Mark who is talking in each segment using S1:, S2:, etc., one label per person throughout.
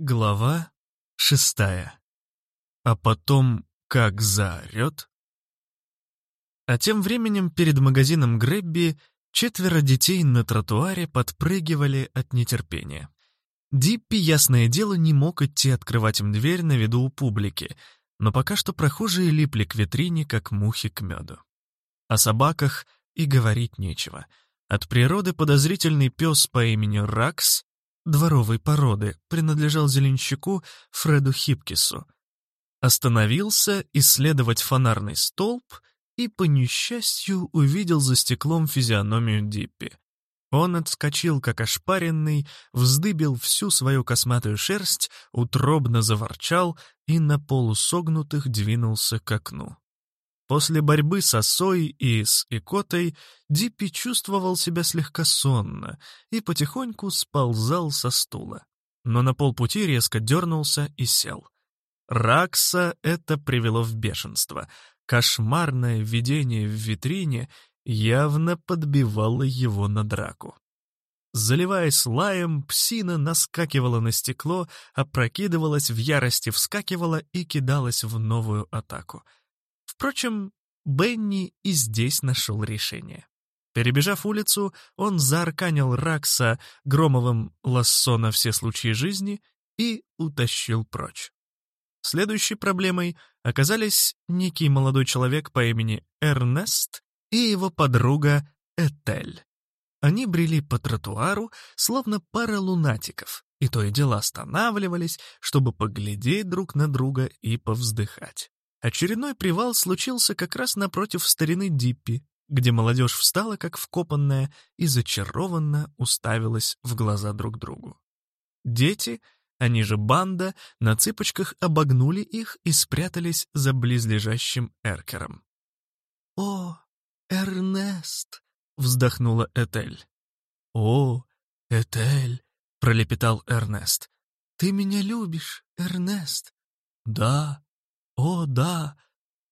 S1: Глава шестая. А потом как заорет. А тем временем перед магазином Грэбби четверо детей на тротуаре подпрыгивали от нетерпения. Диппи, ясное дело, не мог идти открывать им дверь на виду у публики, но пока что прохожие липли к витрине, как мухи к меду. О собаках и говорить нечего. От природы подозрительный пес по имени Ракс дворовой породы, принадлежал зеленщику Фреду Хипкису. Остановился исследовать фонарный столб и, по несчастью, увидел за стеклом физиономию Диппи. Он отскочил, как ошпаренный, вздыбил всю свою косматую шерсть, утробно заворчал и на полусогнутых двинулся к окну. После борьбы с осой и с икотой Диппи чувствовал себя слегка сонно и потихоньку сползал со стула. Но на полпути резко дернулся и сел. Ракса это привело в бешенство. Кошмарное видение в витрине явно подбивало его на драку. Заливаясь лаем, псина наскакивала на стекло, опрокидывалась в ярости, вскакивала и кидалась в новую атаку — Впрочем, Бенни и здесь нашел решение. Перебежав улицу, он заарканил Ракса громовым лассо на все случаи жизни и утащил прочь. Следующей проблемой оказались некий молодой человек по имени Эрнест и его подруга Этель. Они брели по тротуару, словно пара лунатиков, и то и дело останавливались, чтобы поглядеть друг на друга и повздыхать. Очередной привал случился как раз напротив старины Диппи, где молодежь встала как вкопанная и зачарованно уставилась в глаза друг другу. Дети, они же банда, на цыпочках обогнули их и спрятались за близлежащим эркером. «О, Эрнест!» — вздохнула Этель. «О, Этель!» — пролепетал Эрнест. «Ты меня любишь, Эрнест?» «Да», «О, да!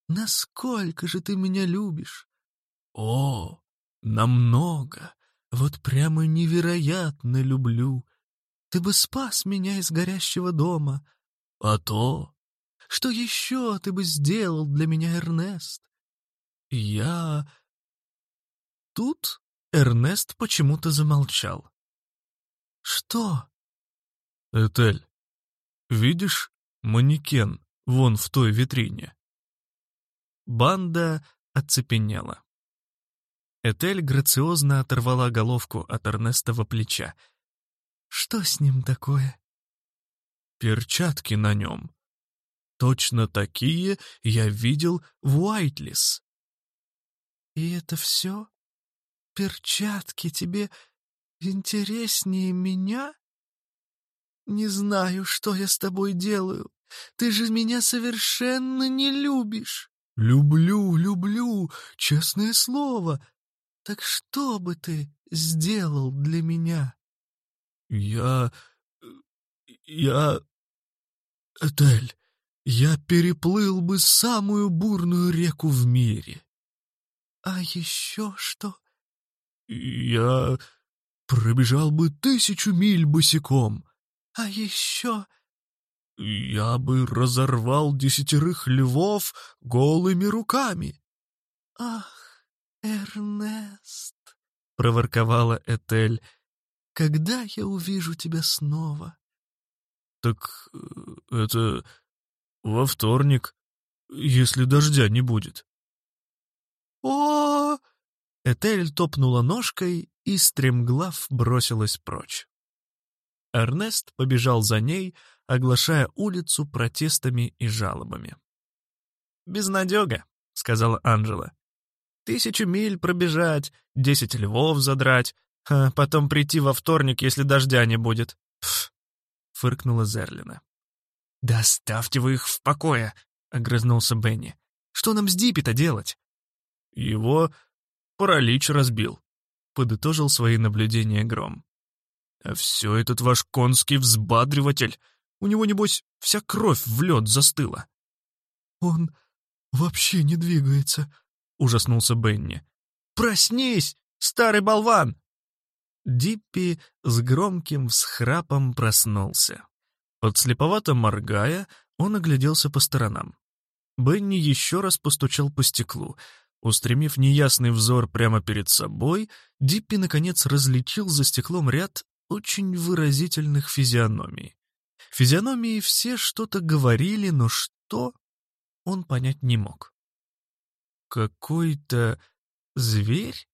S1: Насколько же ты меня любишь!» «О, намного! Вот прямо невероятно люблю! Ты бы спас меня из горящего дома! А то! Что еще ты бы сделал для меня, Эрнест?» «Я...» Тут Эрнест почему-то замолчал. «Что?» «Этель, видишь манекен?» Вон в той витрине. Банда оцепенела. Этель грациозно оторвала головку от Эрнестова плеча. «Что с ним такое?» «Перчатки на нем. Точно такие я видел в Уайтлис». «И это все? Перчатки тебе интереснее меня?» «Не знаю, что я с тобой делаю. Ты же меня совершенно не любишь. Люблю, люблю, честное слово. Так что бы ты сделал для меня? Я... я... Этель, я переплыл бы самую бурную реку в мире. А еще что? Я пробежал бы тысячу миль босиком. А еще я бы разорвал десятерых львов голыми руками. — Ах, Эрнест, — проворковала Этель, — когда я увижу тебя снова? — Так э, это во вторник, если дождя не будет. — О! Этель топнула ножкой и стремглав бросилась прочь. Эрнест побежал за ней, оглашая улицу протестами и жалобами. «Безнадега», — сказала Анжела. «Тысячу миль пробежать, десять львов задрать, а потом прийти во вторник, если дождя не будет». «Пф», — фыркнула Зерлина. «Да оставьте вы их в покое», — огрызнулся Бенни. «Что нам с Диппи-то делать?» «Его паралич разбил», — подытожил свои наблюдения Гром. «А все этот ваш конский взбадриватель у него, небось, вся кровь в лед застыла. «Он вообще не двигается», — ужаснулся Бенни. «Проснись, старый болван!» Диппи с громким всхрапом проснулся. Подслеповато моргая, он огляделся по сторонам. Бенни еще раз постучал по стеклу. Устремив неясный взор прямо перед собой, Диппи, наконец, различил за стеклом ряд очень выразительных физиономий. Физиономии все что-то говорили, но что, он понять не мог. Какой-то зверь?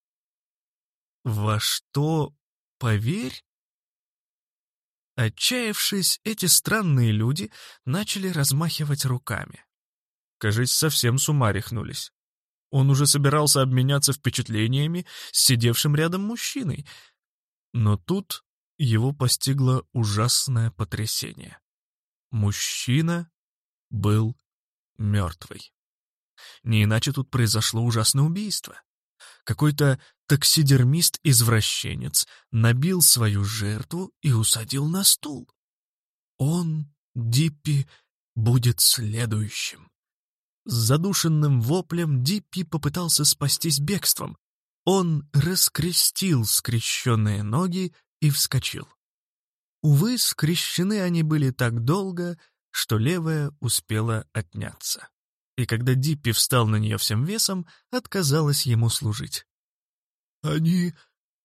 S1: Во что поверь? Отчаявшись, эти странные люди начали размахивать руками. Кажись, совсем с ума рехнулись. Он уже собирался обменяться впечатлениями с сидевшим рядом мужчиной. Но тут его постигло ужасное потрясение. Мужчина был мертвый. Не иначе тут произошло ужасное убийство. Какой-то таксидермист-извращенец набил свою жертву и усадил на стул. Он, Диппи, будет следующим. С задушенным воплем Диппи попытался спастись бегством. Он раскрестил скрещенные ноги и вскочил. Увы, скрещены они были так долго, что левая успела отняться. И когда Диппи встал на нее всем весом, отказалась ему служить. «Они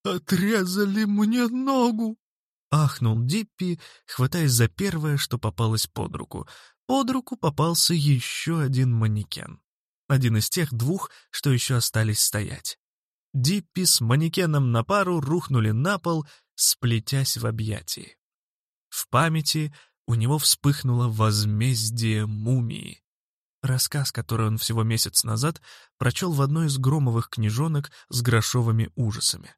S1: отрезали мне ногу!» — ахнул Диппи, хватаясь за первое, что попалось под руку, под руку попался еще один манекен. Один из тех двух, что еще остались стоять. Диппи с манекеном на пару рухнули на пол, сплетясь в объятии. В памяти у него вспыхнуло возмездие мумии. Рассказ, который он всего месяц назад прочел в одной из громовых книжонок с грошовыми ужасами.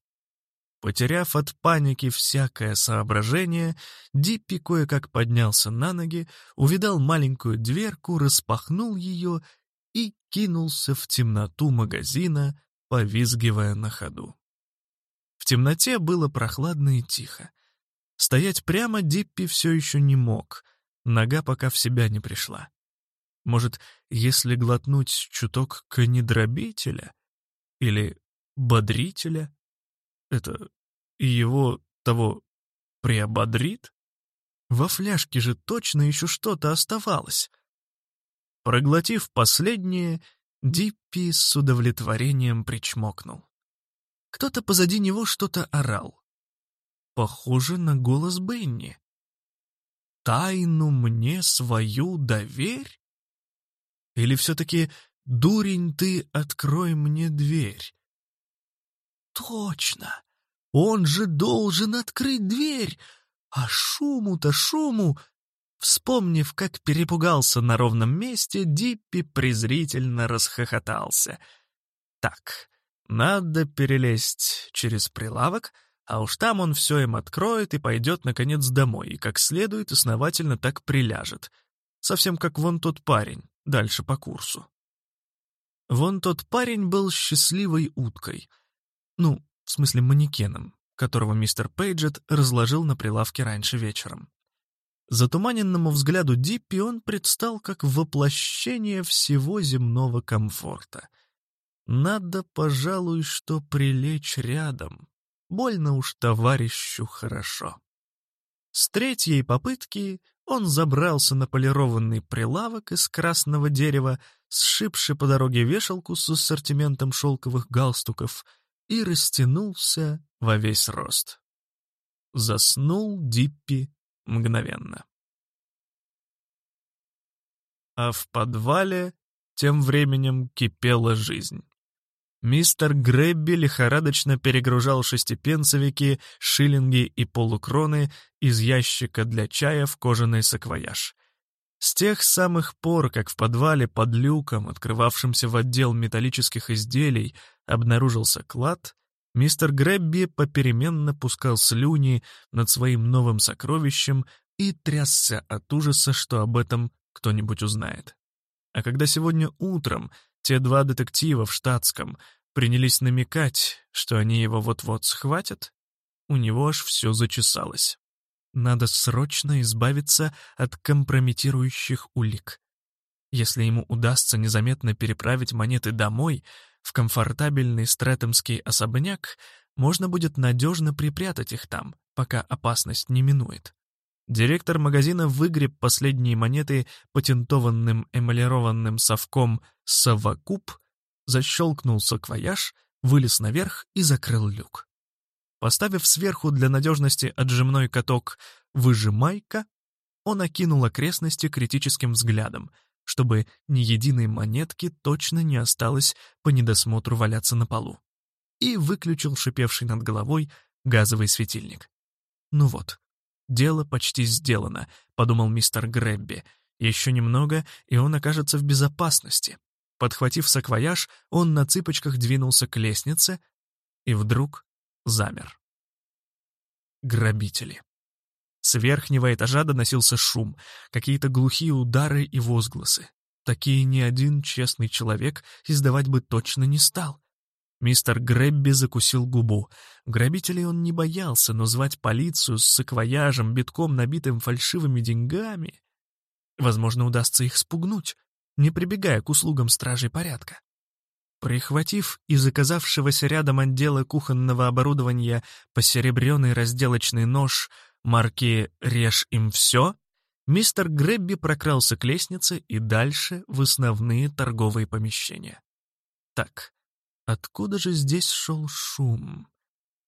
S1: Потеряв от паники всякое соображение, Диппи кое-как поднялся на ноги, увидал маленькую дверку, распахнул ее и кинулся в темноту магазина, повизгивая на ходу. В темноте было прохладно и тихо. Стоять прямо Диппи все еще не мог, нога пока в себя не пришла. Может, если глотнуть чуток конедробителя или бодрителя, это его того приободрит? Во фляжке же точно еще что-то оставалось. Проглотив последнее, Диппи с удовлетворением причмокнул. Кто-то позади него что-то орал. Похоже на голос Бенни. «Тайну мне свою доверь?» Или все-таки «Дурень ты, открой мне дверь»? Точно! Он же должен открыть дверь! А шуму-то шуму! Вспомнив, как перепугался на ровном месте, Диппи презрительно расхохотался. Так, надо перелезть через прилавок, а уж там он все им откроет и пойдет, наконец, домой, и как следует основательно так приляжет. Совсем как вон тот парень, дальше по курсу. Вон тот парень был счастливой уткой — ну, в смысле манекеном, которого мистер Пейджет разложил на прилавке раньше вечером. Затуманенному взгляду Диппи он предстал как воплощение всего земного комфорта. Надо, пожалуй, что прилечь рядом. Больно уж товарищу хорошо. С третьей попытки он забрался на полированный прилавок из красного дерева, сшибший по дороге вешалку с ассортиментом шелковых галстуков — и растянулся во весь рост. Заснул Диппи мгновенно. А в подвале тем временем кипела жизнь. Мистер Грэбби лихорадочно перегружал шестипенцевики, шиллинги и полукроны из ящика для чая в кожаный саквояж. С тех самых пор, как в подвале под люком, открывавшимся в отдел металлических изделий, обнаружился клад, мистер Грэбби попеременно пускал слюни над своим новым сокровищем и трясся от ужаса, что об этом кто-нибудь узнает. А когда сегодня утром те два детектива в штатском принялись намекать, что они его вот-вот схватят, у него аж все зачесалось. Надо срочно избавиться от компрометирующих улик. Если ему удастся незаметно переправить монеты домой, в комфортабельный стретемский особняк, можно будет надежно припрятать их там, пока опасность не минует. Директор магазина выгреб последние монеты патентованным эмалированным совком «Совокуп», защелкнул саквояж, вылез наверх и закрыл люк. Поставив сверху для надежности отжимной каток «Выжимайка», он окинул окрестности критическим взглядом, чтобы ни единой монетки точно не осталось по недосмотру валяться на полу, и выключил шипевший над головой газовый светильник. Ну вот, «Дело почти сделано», — подумал мистер Грэбби. «Еще немного, и он окажется в безопасности». Подхватив саквояж, он на цыпочках двинулся к лестнице и вдруг замер. Грабители. С верхнего этажа доносился шум, какие-то глухие удары и возгласы. Такие ни один честный человек издавать бы точно не стал. Мистер Грэбби закусил губу. Грабителей он не боялся, но звать полицию с саквояжем, битком набитым фальшивыми деньгами... Возможно, удастся их спугнуть, не прибегая к услугам стражей порядка. Прихватив из оказавшегося рядом отдела кухонного оборудования посеребренный разделочный нож марки «Режь им все», мистер Грэбби прокрался к лестнице и дальше в основные торговые помещения. Так, Откуда же здесь шел шум?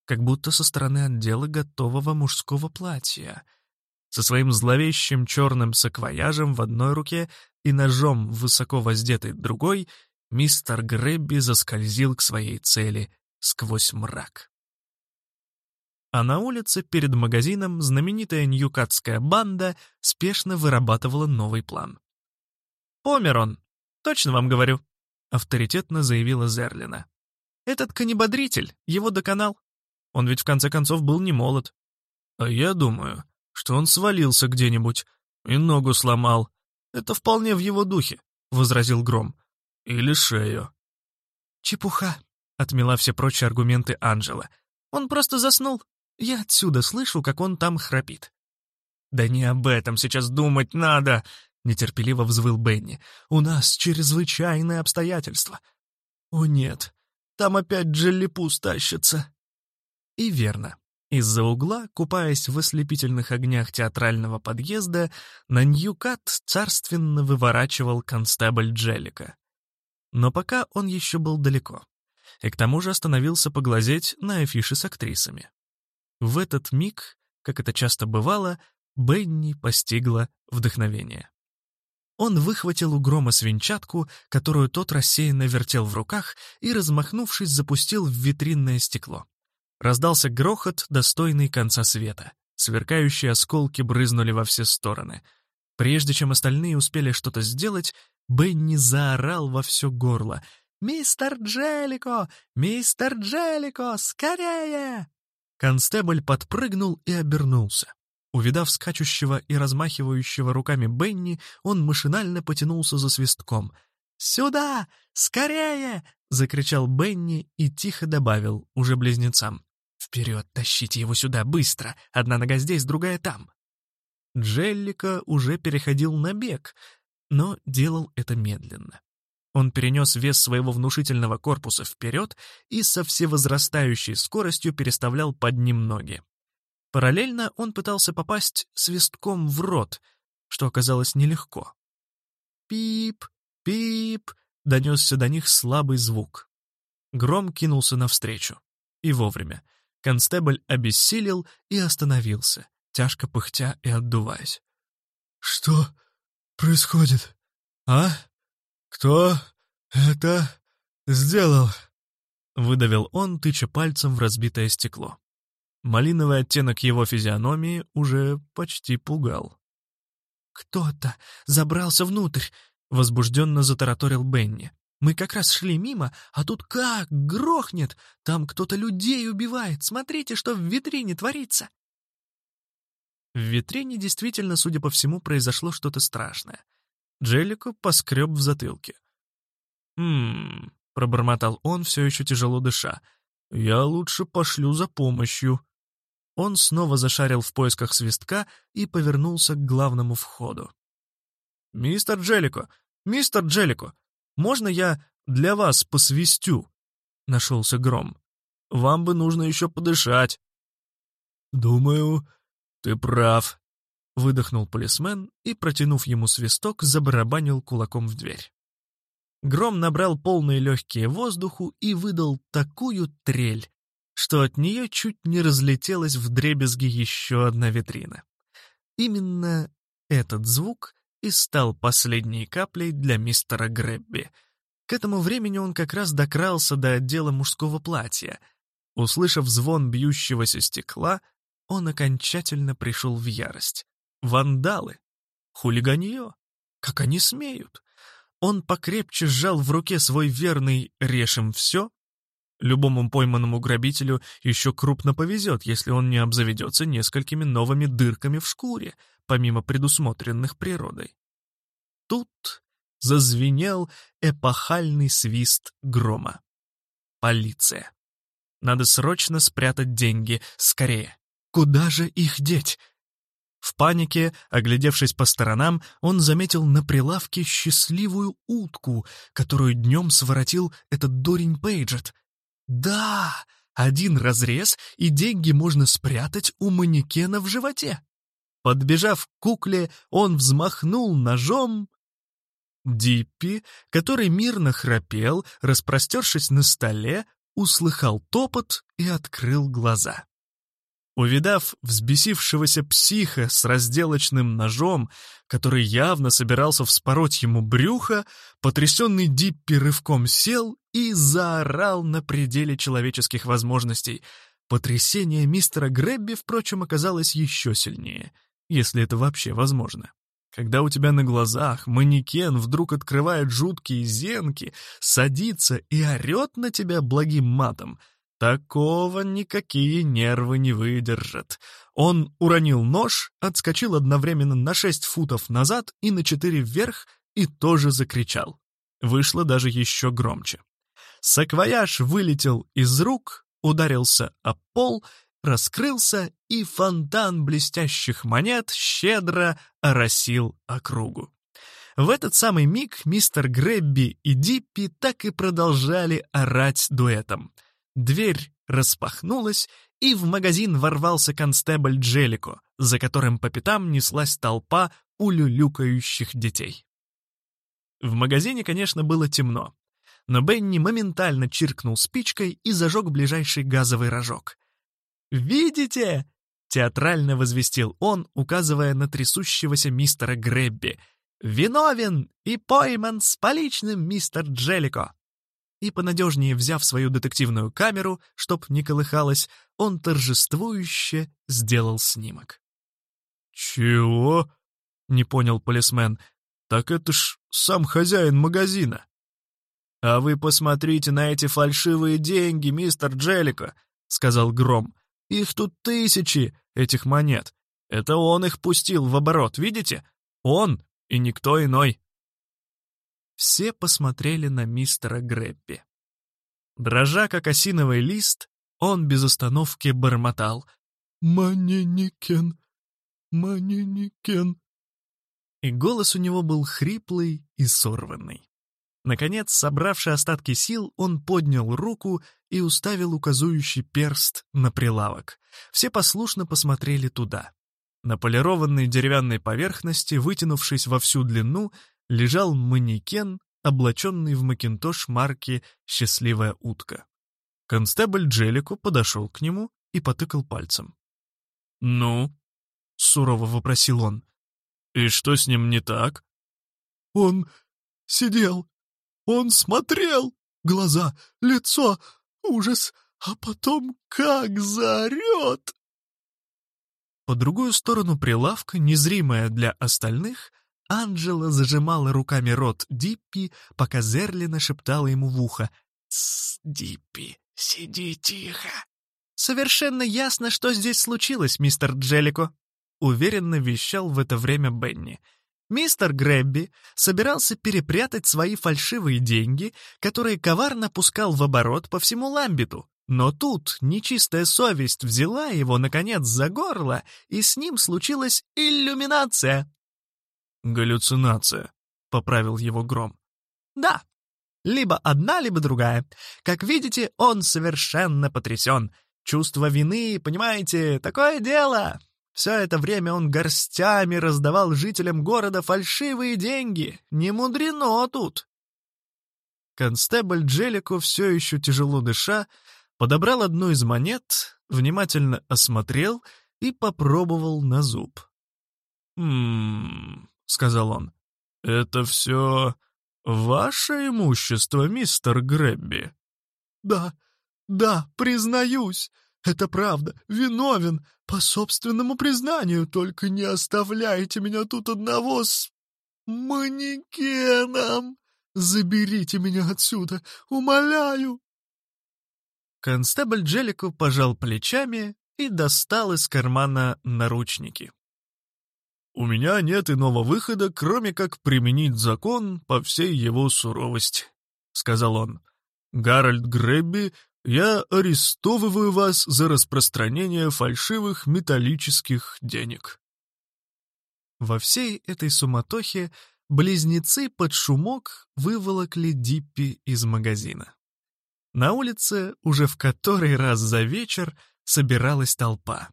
S1: Как будто со стороны отдела готового мужского платья. Со своим зловещим черным саквояжем в одной руке и ножом высоко воздетый другой, мистер Грэбби заскользил к своей цели сквозь мрак. А на улице перед магазином знаменитая ньюкатская банда спешно вырабатывала новый план. «Помер он, точно вам говорю», — авторитетно заявила Зерлина. Этот канибодритель его доконал. Он ведь в конце концов был не молод. А я думаю, что он свалился где-нибудь и ногу сломал. Это вполне в его духе, — возразил Гром. Или шею. Чепуха, — отмела все прочие аргументы Анжела. Он просто заснул. Я отсюда слышу, как он там храпит. «Да не об этом сейчас думать надо!» — нетерпеливо взвыл Бенни. «У нас чрезвычайные обстоятельства». «О нет, там опять Джеллипус тащится». И верно. Из-за угла, купаясь в ослепительных огнях театрального подъезда, на Ньюкат царственно выворачивал констебль Джеллика. Но пока он еще был далеко, и к тому же остановился поглазеть на афиши с актрисами. В этот миг, как это часто бывало, Бенни постигла вдохновение. Он выхватил у грома свинчатку, которую тот рассеянно вертел в руках, и, размахнувшись, запустил в витринное стекло. Раздался грохот, достойный конца света. Сверкающие осколки брызнули во все стороны. Прежде чем остальные успели что-то сделать, Бенни заорал во все горло. «Мистер Джеллико! Мистер Джеллико! Скорее!» Констебль подпрыгнул и обернулся. Увидав скачущего и размахивающего руками Бенни, он машинально потянулся за свистком. «Сюда! Скорее!» — закричал Бенни и тихо добавил, уже близнецам. «Вперед, тащите его сюда, быстро! Одна нога здесь, другая там!» Джеллика уже переходил на бег, но делал это медленно. Он перенес вес своего внушительного корпуса вперед и со всевозрастающей скоростью переставлял под ним ноги. Параллельно он пытался попасть свистком в рот, что оказалось нелегко. «Пип! Пип!» — донесся до них слабый звук. Гром кинулся навстречу. И вовремя. Констебль обессилел и остановился, тяжко пыхтя и отдуваясь. «Что происходит? А? Кто это сделал?» — выдавил он, тыча пальцем в разбитое стекло. Малиновый оттенок его физиономии уже почти пугал. «Кто-то забрался внутрь!» — возбужденно затараторил Бенни. «Мы как раз шли мимо, а тут как грохнет! Там кто-то людей убивает! Смотрите, что в витрине творится!» В витрине действительно, судя по всему, произошло что-то страшное. Джеллико поскреб в затылке. «Хм...» — пробормотал он, все еще тяжело дыша. «Я лучше пошлю за помощью». Он снова зашарил в поисках свистка и повернулся к главному входу. «Мистер Джеллико! Мистер Джеллико! Можно я для вас посвистю?» — нашелся Гром. «Вам бы нужно еще подышать». «Думаю, ты прав», — выдохнул полисмен и, протянув ему свисток, забарабанил кулаком в дверь. Гром набрал полные легкие воздуху и выдал такую трель, что от нее чуть не разлетелась в дребезги еще одна витрина. Именно этот звук и стал последней каплей для мистера Грэбби. К этому времени он как раз докрался до отдела мужского платья. Услышав звон бьющегося стекла, он окончательно пришел в ярость. Вандалы! Хулиганье! Как они смеют! Он покрепче сжал в руке свой верный «решим все». Любому пойманному грабителю еще крупно повезет, если он не обзаведется несколькими новыми дырками в шкуре, помимо предусмотренных природой. Тут зазвенел эпохальный свист грома. Полиция. Надо срочно спрятать деньги, скорее. Куда же их деть? В панике, оглядевшись по сторонам, он заметил на прилавке счастливую утку, которую днем своротил этот дурень Пейджет. Да, один разрез, и деньги можно спрятать у манекена в животе. Подбежав к кукле, он взмахнул ножом. Диппи, который мирно храпел, распростершись на столе, услыхал топот и открыл глаза. Увидав взбесившегося психа с разделочным ножом, который явно собирался вспороть ему брюхо, потрясенный Диппи рывком сел и заорал на пределе человеческих возможностей. Потрясение мистера Грэбби, впрочем, оказалось еще сильнее, если это вообще возможно. Когда у тебя на глазах манекен вдруг открывает жуткие зенки, садится и орет на тебя благим матом — Такого никакие нервы не выдержат. Он уронил нож, отскочил одновременно на шесть футов назад и на четыре вверх и тоже закричал. Вышло даже еще громче. Саквояж вылетел из рук, ударился о пол, раскрылся, и фонтан блестящих монет щедро оросил округу. В этот самый миг мистер Грэбби и Диппи так и продолжали орать дуэтом — Дверь распахнулась, и в магазин ворвался констебль Джелико, за которым по пятам неслась толпа улюлюкающих детей. В магазине, конечно, было темно, но Бенни моментально чиркнул спичкой и зажег ближайший газовый рожок. «Видите?» — театрально возвестил он, указывая на трясущегося мистера Гребби. «Виновен и пойман с поличным мистер Джелико!» и, понадежнее взяв свою детективную камеру, чтоб не колыхалась, он торжествующе сделал снимок.
S2: «Чего?» — не понял полисмен. «Так это ж сам хозяин магазина».
S1: «А вы посмотрите на эти фальшивые деньги, мистер Джеллико», — сказал Гром. «Их тут тысячи, этих монет. Это он их пустил в оборот, видите? Он и никто иной». Все посмотрели на мистера Грэбби. Дрожа, как осиновый лист, он без остановки бормотал «Маненикен, маненикен». И голос у него был хриплый и сорванный. Наконец, собравший остатки сил, он поднял руку и уставил указующий перст на прилавок. Все послушно посмотрели туда. На полированной деревянной поверхности, вытянувшись во всю длину, лежал манекен, облаченный в макинтош марки «Счастливая утка». Констебль Джелико подошел к нему и потыкал пальцем.
S2: «Ну?» — сурово вопросил он. «И что с ним не так?»
S3: «Он сидел, он смотрел, глаза, лицо, ужас, а потом как заорет!»
S1: По другую сторону прилавка, незримая для остальных, Анджела зажимала руками рот Диппи, пока Зерлина шептала ему в ухо «Тссс, Диппи, сиди тихо». «Совершенно ясно, что здесь случилось, мистер Джеллико», — уверенно вещал в это время Бенни. Мистер Грэбби собирался перепрятать свои фальшивые деньги, которые коварно пускал в оборот по всему Ламбиту. Но тут нечистая совесть взяла его, наконец, за горло, и с ним случилась иллюминация.
S2: «Галлюцинация», — поправил его Гром.
S1: «Да, либо одна, либо другая. Как видите, он совершенно потрясен. Чувство вины, понимаете, такое дело. Все это время он горстями раздавал жителям города фальшивые деньги. Не мудрено тут. Констебль Джелико, все еще тяжело дыша, подобрал одну из монет, внимательно осмотрел и попробовал на зуб.
S2: «М-м-м», сказал он, — «это все ваше имущество, мистер Грэбби?»
S3: «Да, да, признаюсь, это правда, виновен, по собственному признанию, только не оставляйте меня тут одного с манекеном. Заберите меня отсюда, умоляю.
S1: Констебль Джелику пожал плечами и достал из кармана наручники.
S2: «У меня нет иного выхода, кроме как применить закон по всей его суровости», — сказал он. «Гарольд Грэбби я арестовываю вас за распространение фальшивых металлических денег».
S1: Во всей этой суматохе близнецы под шумок выволокли Диппи из магазина. На улице уже в который раз за вечер собиралась толпа.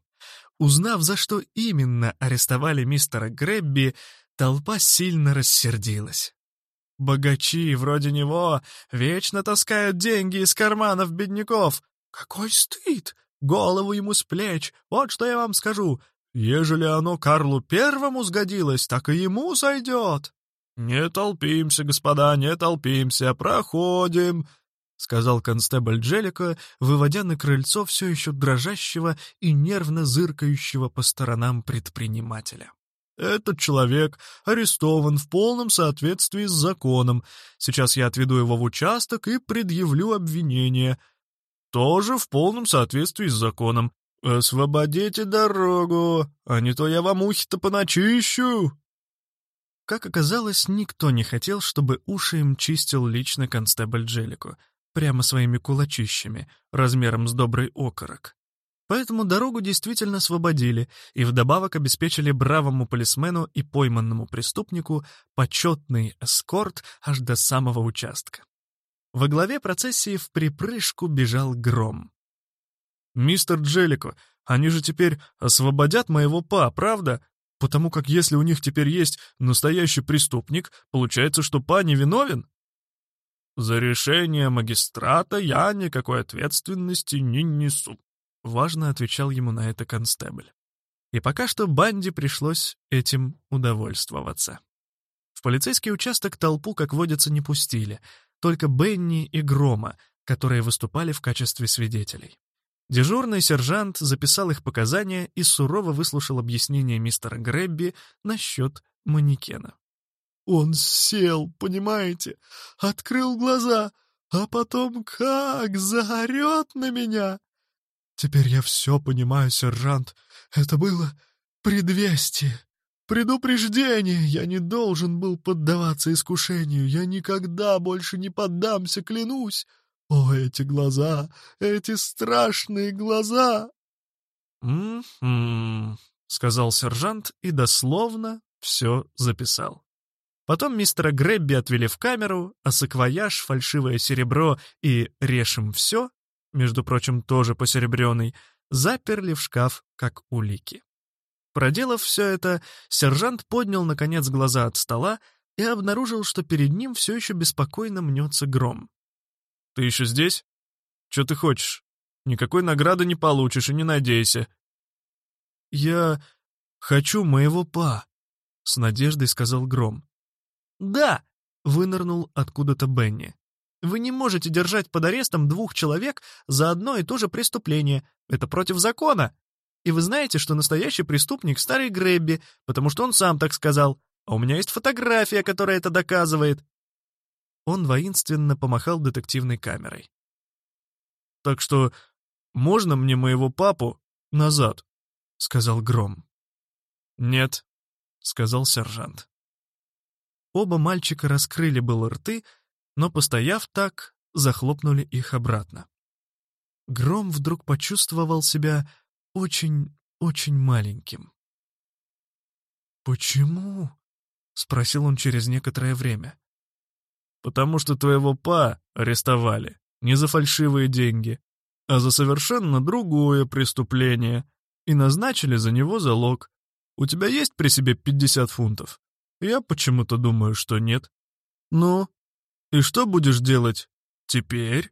S1: Узнав, за что именно арестовали мистера Грэбби, толпа сильно рассердилась. Богачи вроде него вечно таскают деньги из карманов бедняков. Какой стыд! Голову ему с плеч. Вот что я вам скажу. Ежели оно Карлу Первому сгодилось, так и ему сойдет.
S2: «Не толпимся, господа, не толпимся, проходим», — сказал констебль Джелика, выводя на крыльцо все еще дрожащего и нервно зыркающего по сторонам предпринимателя. Этот человек арестован в полном соответствии с законом. Сейчас я отведу его в участок и предъявлю обвинение. Тоже в полном соответствии с законом. Освободите дорогу, а не то я вам ухи-то поначищу.
S1: Как оказалось, никто не хотел, чтобы уши им чистил лично констебль Джелику, прямо своими кулачищами, размером с добрый окорок. Поэтому дорогу действительно освободили и вдобавок обеспечили бравому полисмену и пойманному преступнику почетный эскорт аж до самого участка. Во главе процессии в припрыжку бежал гром.
S2: «Мистер Джелико, они же теперь освободят моего па, правда? Потому как если у них теперь есть настоящий преступник, получается, что па не виновен?» «За решение магистрата я никакой ответственности не несу», — важно отвечал ему на это констебль. И пока что банде пришлось этим удовольствоваться. В полицейский участок толпу, как водится, не пустили, только Бенни и Грома, которые выступали в качестве свидетелей. Дежурный сержант записал их показания и сурово выслушал объяснение мистера Грэбби насчет манекена.
S3: «Он сел, понимаете, открыл глаза, а потом как заорет на меня!» Теперь я все понимаю, сержант. Это было предвестие, предупреждение. Я не должен был поддаваться искушению. Я никогда больше не поддамся, клянусь. О, эти глаза, эти страшные глаза!
S1: «М-м-м», сказал сержант и дословно все записал. Потом мистера Грэбби отвели в камеру, а саквояж, фальшивое серебро и «решим все» между прочим, тоже посеребренный, заперли в шкаф, как улики. Проделав все это, сержант поднял, наконец, глаза от стола и обнаружил, что перед ним все еще беспокойно мнется гром.
S2: «Ты еще здесь? Что ты хочешь? Никакой награды не получишь и не надейся».
S1: «Я хочу моего па», — с надеждой сказал Гром. «Да!» — вынырнул откуда-то Бенни. Вы не можете держать под арестом двух человек за одно и то же преступление. Это против закона. И вы знаете, что настоящий преступник — старый Грэбби, потому что он сам так сказал. А у меня есть фотография, которая это доказывает. Он воинственно помахал детективной камерой.
S2: «Так что можно мне моего папу назад?» — сказал Гром.
S1: «Нет», — сказал сержант. Оба мальчика раскрыли было рты, но, постояв так, захлопнули их обратно. Гром вдруг почувствовал себя очень-очень маленьким.
S2: «Почему?» — спросил он через некоторое время.
S1: «Потому что твоего па арестовали не за фальшивые деньги, а за совершенно другое преступление,
S2: и назначили за него залог. У тебя есть при себе 50 фунтов? Я почему-то думаю, что нет. Ну, и что будешь делать теперь?